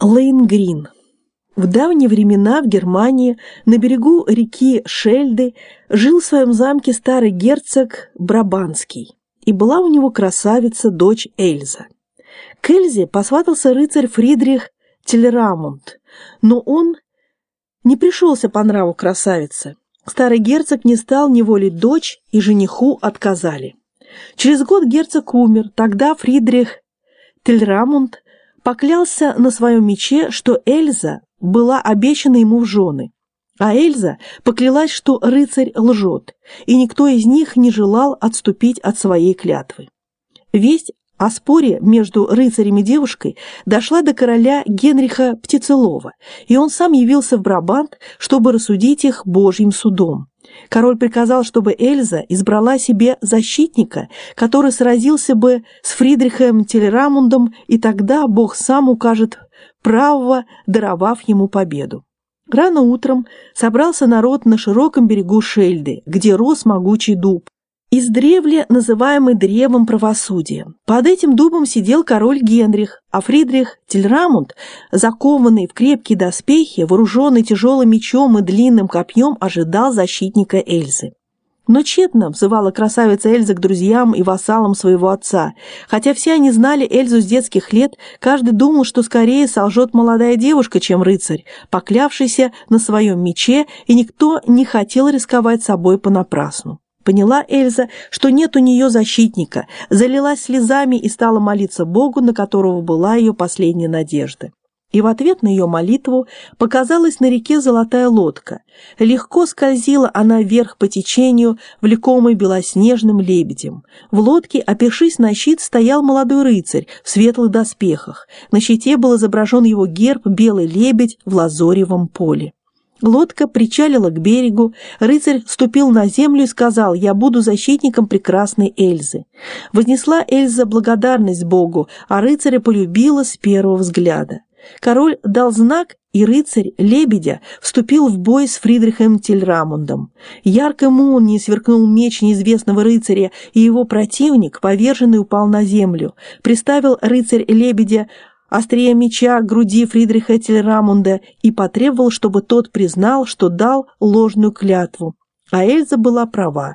Лейнгрин. В давние времена в Германии на берегу реки Шельды жил в своем замке старый герцог Брабанский, и была у него красавица, дочь Эльза. К Эльзе посватался рыцарь Фридрих Телерамунд, но он не пришелся по нраву красавице. Старый герцог не стал неволить дочь, и жениху отказали. Через год герцог умер, тогда Фридрих Тельрамунд поклялся на своем мече, что Эльза была обещана ему в жены. А Эльза поклялась, что рыцарь лжет, и никто из них не желал отступить от своей клятвы. Весть о споре между рыцарем и девушкой дошла до короля Генриха Птицелова, и он сам явился в Брабант, чтобы рассудить их Божьим судом. Король приказал, чтобы Эльза избрала себе защитника, который сразился бы с Фридрихом Телерамундом, и тогда Бог сам укажет правого, даровав ему победу. Рано утром собрался народ на широком берегу Шельды, где рос могучий дуб, из древля, называемый древом правосудия. Под этим дубом сидел король Генрих, а Фридрих Тельрамунд, закованный в крепкие доспехи, вооруженный тяжелым мечом и длинным копьем, ожидал защитника Эльзы. Но тщетно взывала красавица Эльза к друзьям и вассалам своего отца. Хотя все они знали Эльзу с детских лет, каждый думал, что скорее солжет молодая девушка, чем рыцарь, поклявшийся на своем мече, и никто не хотел рисковать собой понапрасну. Поняла Эльза, что нет у нее защитника, залилась слезами и стала молиться Богу, на которого была ее последняя надежда. И в ответ на ее молитву показалась на реке золотая лодка. Легко скользила она вверх по течению, влекомой белоснежным лебедем. В лодке, опершись на щит, стоял молодой рыцарь в светлых доспехах. На щите был изображен его герб «Белый лебедь» в лазоревом поле. Лодка причалила к берегу, рыцарь ступил на землю и сказал «Я буду защитником прекрасной Эльзы». Вознесла Эльза благодарность Богу, а рыцаря полюбила с первого взгляда. Король дал знак, и рыцарь, лебедя, вступил в бой с Фридрихом Тельрамундом. Яркой молнией сверкнул меч неизвестного рыцаря, и его противник, поверженный, упал на землю. Приставил рыцарь лебедя острие меча груди Фридриха Тельрамунда и потребовал, чтобы тот признал, что дал ложную клятву. А Эльза была права.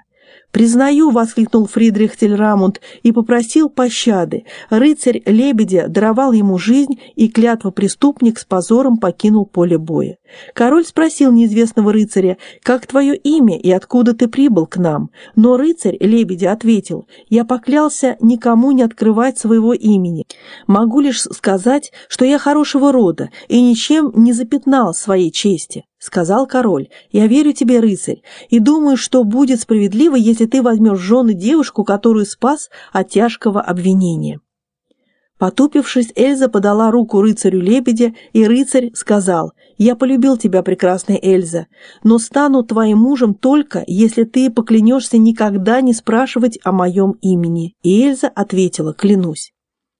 «Признаю», — воскликнул Фридрих Тельрамунд и попросил пощады. Рыцарь Лебедя даровал ему жизнь, и клятва преступник с позором покинул поле боя. Король спросил неизвестного рыцаря, «Как твое имя и откуда ты прибыл к нам?» Но рыцарь Лебедя ответил, «Я поклялся никому не открывать своего имени. Могу лишь сказать, что я хорошего рода и ничем не запятнал своей чести» сказал король, «Я верю тебе, рыцарь, и думаю, что будет справедливо, если ты возьмешь жены девушку, которую спас от тяжкого обвинения». Потупившись, Эльза подала руку рыцарю лебедя, и рыцарь сказал, «Я полюбил тебя, прекрасная Эльза, но стану твоим мужем только, если ты поклянешься никогда не спрашивать о моем имени». И Эльза ответила, «Клянусь».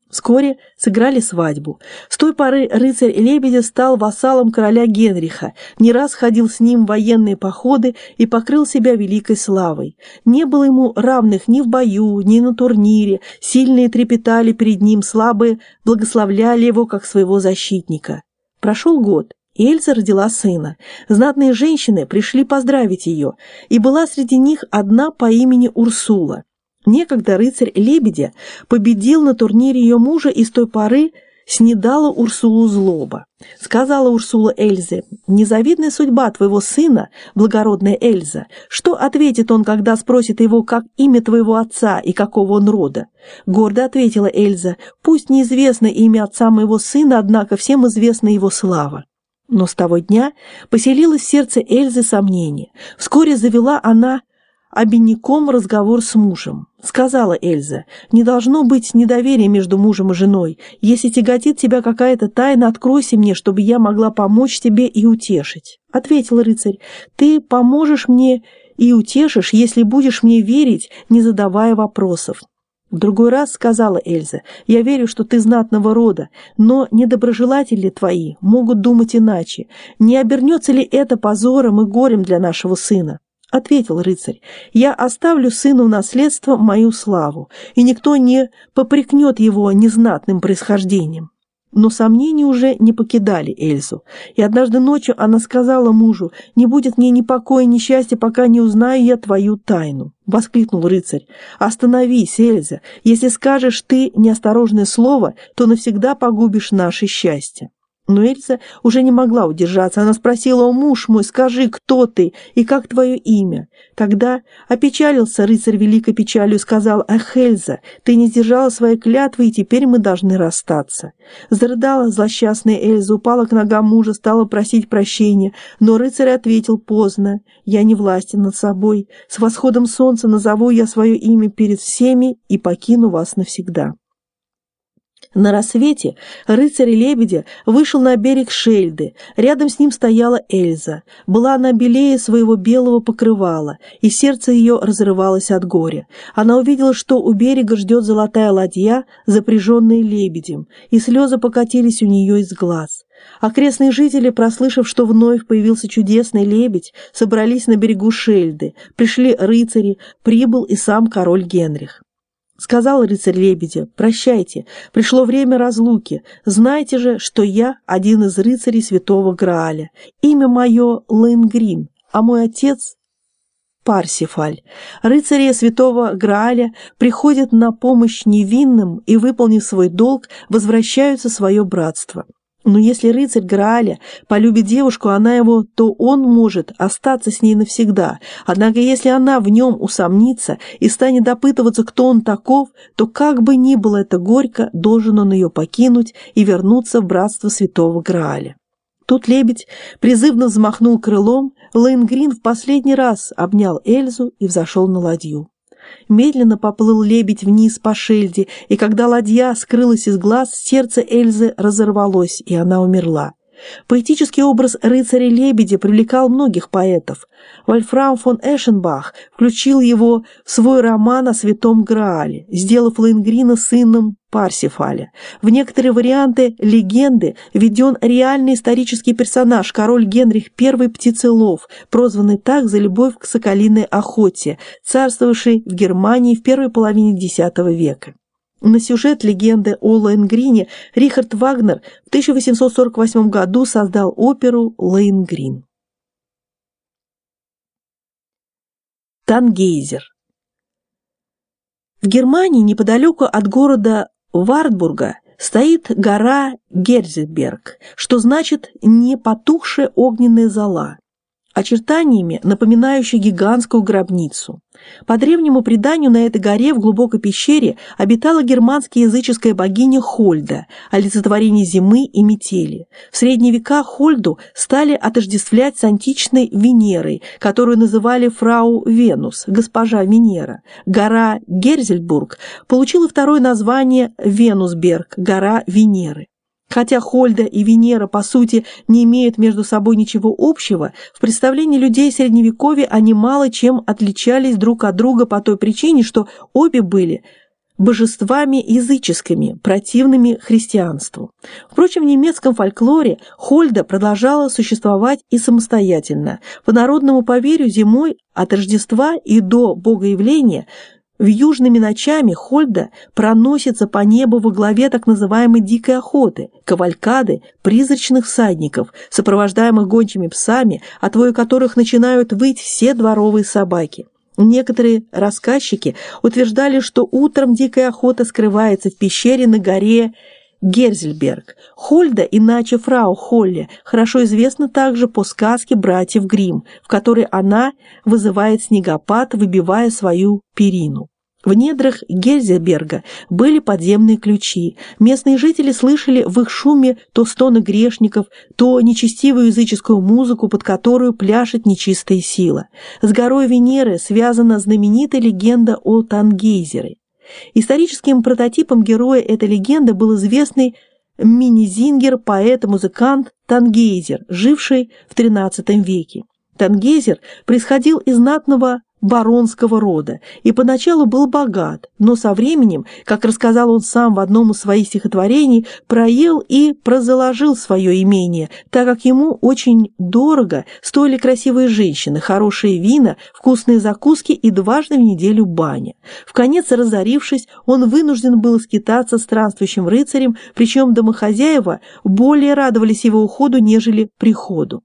Вскоре сыграли свадьбу. С той поры рыцарь Лебедя стал вассалом короля Генриха, не раз ходил с ним в военные походы и покрыл себя великой славой. Не было ему равных ни в бою, ни на турнире, сильные трепетали перед ним, слабые благословляли его как своего защитника. Прошел год, и Эльза родила сына. Знатные женщины пришли поздравить ее, и была среди них одна по имени Урсула. Некогда рыцарь Лебедя победил на турнире ее мужа и с той поры снедала Урсулу злоба. Сказала Урсула Эльзе, «Незавидная судьба твоего сына, благородная Эльза. Что ответит он, когда спросит его, как имя твоего отца и какого он рода?» Гордо ответила Эльза, «Пусть неизвестно имя отца моего сына, однако всем известна его слава». Но с того дня поселилось в сердце Эльзы сомнение. Вскоре завела она обиняком разговор с мужем. Сказала Эльза, не должно быть недоверия между мужем и женой. Если тяготит тебя какая-то тайна, откройся мне, чтобы я могла помочь тебе и утешить. Ответил рыцарь, ты поможешь мне и утешишь, если будешь мне верить, не задавая вопросов. В другой раз сказала Эльза, «Я верю, что ты знатного рода, но недоброжелатели твои могут думать иначе. Не обернется ли это позором и горем для нашего сына?» Ответил рыцарь, я оставлю сыну наследство мою славу, и никто не попрекнет его незнатным происхождением. но сомнения уже не покидали Эльзу. И однажды ночью она сказала мужу, «Не будет мне ни покоя, ни счастья, пока не узнаю я твою тайну». Воскликнул рыцарь, «Остановись, Эльза, если скажешь ты неосторожное слово, то навсегда погубишь наше счастье». Но Эльза уже не могла удержаться. Она спросила, «О, муж мой, скажи, кто ты и как твое имя?» Тогда опечалился рыцарь великой печалью сказал, «Ах, Эльза, ты не сдержала своей клятвы, и теперь мы должны расстаться». Зарыдала злосчастная Эльза, упала к ногам мужа, стала просить прощения, но рыцарь ответил поздно, «Я не властен над собой. С восходом солнца назову я свое имя перед всеми и покину вас навсегда». На рассвете рыцарь-лебедя вышел на берег Шельды. Рядом с ним стояла Эльза. Была она белее своего белого покрывала, и сердце ее разрывалось от горя. Она увидела, что у берега ждет золотая ладья, запряженная лебедем, и слезы покатились у нее из глаз. Окрестные жители, прослышав, что вновь появился чудесный лебедь, собрались на берегу Шельды, пришли рыцари, прибыл и сам король Генрих. Сказал рыцарь лебедя, прощайте, пришло время разлуки. Знайте же, что я один из рыцарей святого Грааля. Имя мое Лэнгрин, а мой отец Парсифаль. Рыцари святого Грааля приходят на помощь невинным и, выполнив свой долг, возвращаются в свое братство. Но если рыцарь Грааля полюбит девушку, она его, то он может остаться с ней навсегда. Однако если она в нем усомнится и станет допытываться, кто он таков, то как бы ни было это горько, должен он ее покинуть и вернуться в братство святого Грааля. Тут лебедь призывно взмахнул крылом, Лейнгрин в последний раз обнял Эльзу и взошел на ладью. Медленно поплыл лебедь вниз по шельде, и когда ладья скрылась из глаз, сердце Эльзы разорвалось, и она умерла. Поэтический образ рыцаря-лебедя привлекал многих поэтов. Вольфрам фон Эшенбах включил его в свой роман о святом Граале, сделав Лейнгрина сыном Парсифаля. В некоторые варианты легенды введен реальный исторический персонаж, король Генрих I Птицелов, прозванный так за любовь к соколиной охоте, царствовавший в Германии в первой половине X века. На сюжет легенды о Лоенгрине Рихард Вагнер в 1848 году создал оперу «Лоенгрин». Тангейзер В Германии, неподалеку от города Вартбурга, стоит гора Герзельберг, что значит «не потухшая огненная зола» очертаниями, напоминающей гигантскую гробницу. По древнему преданию на этой горе в глубокой пещере обитала германская языческая богиня Хольда, олицетворение зимы и метели. В средние века Хольду стали отождествлять с античной Венерой, которую называли фрау Венус, госпожа Венера. Гора Герзельбург получила второе название Венусберг, гора Венеры. Хотя Хольда и Венера, по сути, не имеют между собой ничего общего, в представлении людей Средневековья они мало чем отличались друг от друга по той причине, что обе были божествами языческими, противными христианству. Впрочем, в немецком фольклоре Хольда продолжала существовать и самостоятельно. По народному поверью зимой от Рождества и до Богоявления – в южными ночами Хольда проносится по небу во главе так называемой дикой охоты, кавалькады призрачных всадников, сопровождаемых гончими псами, от вою которых начинают выть все дворовые собаки. Некоторые рассказчики утверждали, что утром дикая охота скрывается в пещере на горе Герзельберг. Хольда, иначе фрау Холли, хорошо известна также по сказке «Братьев Гримм», в которой она вызывает снегопад, выбивая свою перину. В недрах Герзельберга были подземные ключи. Местные жители слышали в их шуме то стоны грешников, то нечестивую языческую музыку, под которую пляшет нечистая сила. С горой Венеры связана знаменитая легенда о Тангейзере. Историческим прототипом героя этой легенды был известный мини-зингер, поэт музыкант Тангейзер, живший в XIII веке. Тангейзер происходил из знатного баронского рода и поначалу был богат, но со временем, как рассказал он сам в одном из своих стихотворений, проел и прозаложил свое имение, так как ему очень дорого стоили красивые женщины, хорошие вина, вкусные закуски и дважды в неделю баня. В конец разорившись, он вынужден был скитаться странствующим рыцарем, причем домохозяева более радовались его уходу, нежели приходу.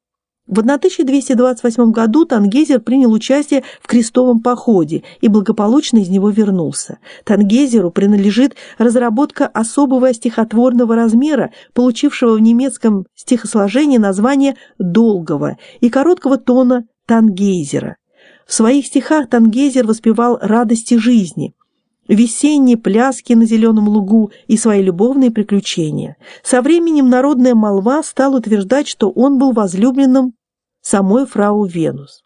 В 1228 году Тангезер принял участие в крестовом походе и благополучно из него вернулся. Тангезеру принадлежит разработка особого стихотворного размера, получившего в немецком стихосложении название «долгого» и короткого тона «тангейзера». В своих стихах Тангейзер воспевал радости жизни – весенние пляски на зеленом лугу и свои любовные приключения. Со временем народная молва стала утверждать, что он был возлюбленным самой фрау Венус.